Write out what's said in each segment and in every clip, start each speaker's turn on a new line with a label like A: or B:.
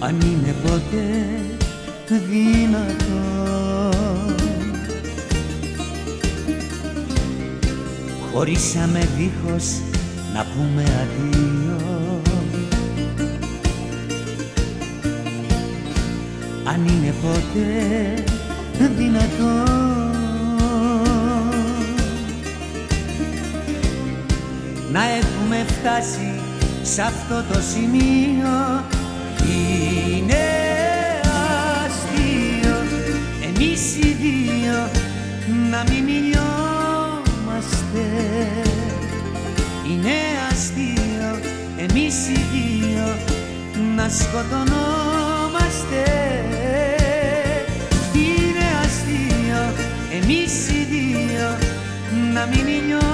A: αν είναι ποτέ δυνατό Χωρίσαμε δίχως να πούμε αντίο Αν είναι ποτέ δυνατό Να έχουμε φτάσει σε αυτό το σημείο είναι αστείο εμείς οι δύο να μην μιλιόμαστε. Είναι αστείο εμείς οι δύο να σκοτωνόμαστε. Είναι αστείο εμείς οι δύο να μην μιλιόμαστε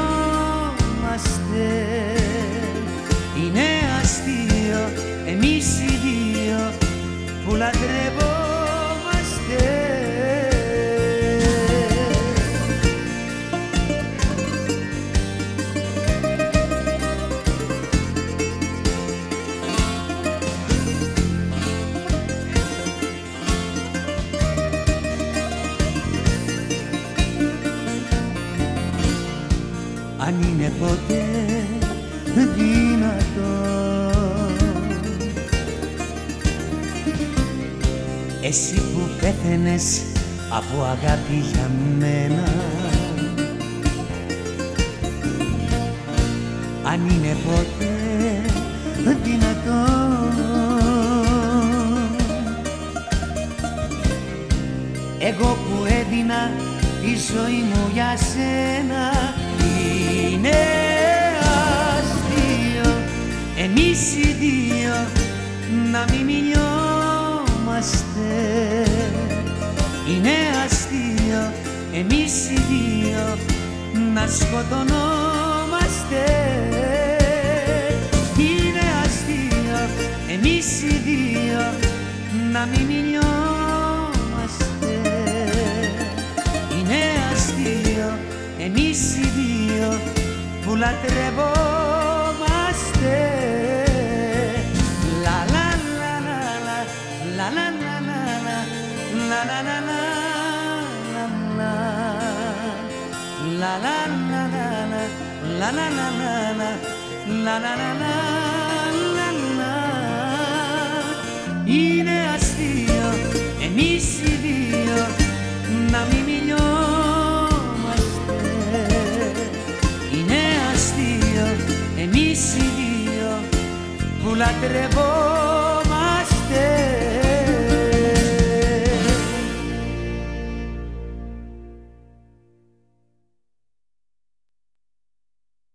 A: είναι ποτέ δυνατό Εσύ που πέθαινες από αγάπη για μένα Αν είναι ποτέ δυνατό Εγώ που έδινα τη ζωή μου για σένα να μην μιλιόμαστε Είναι αστείο εμείς οι δύο να σκοτωνόμαστε. Είναι αστείο εμείς οι δύο να μην μιλιόμαστε Είναι αστείο εμείς οι δύο που λατρευόμαστε Είναι αστείο εμείς οι δύο να μην μιλιόμαστε Είναι αστείο εμείς οι δύο που λατρευόμαστε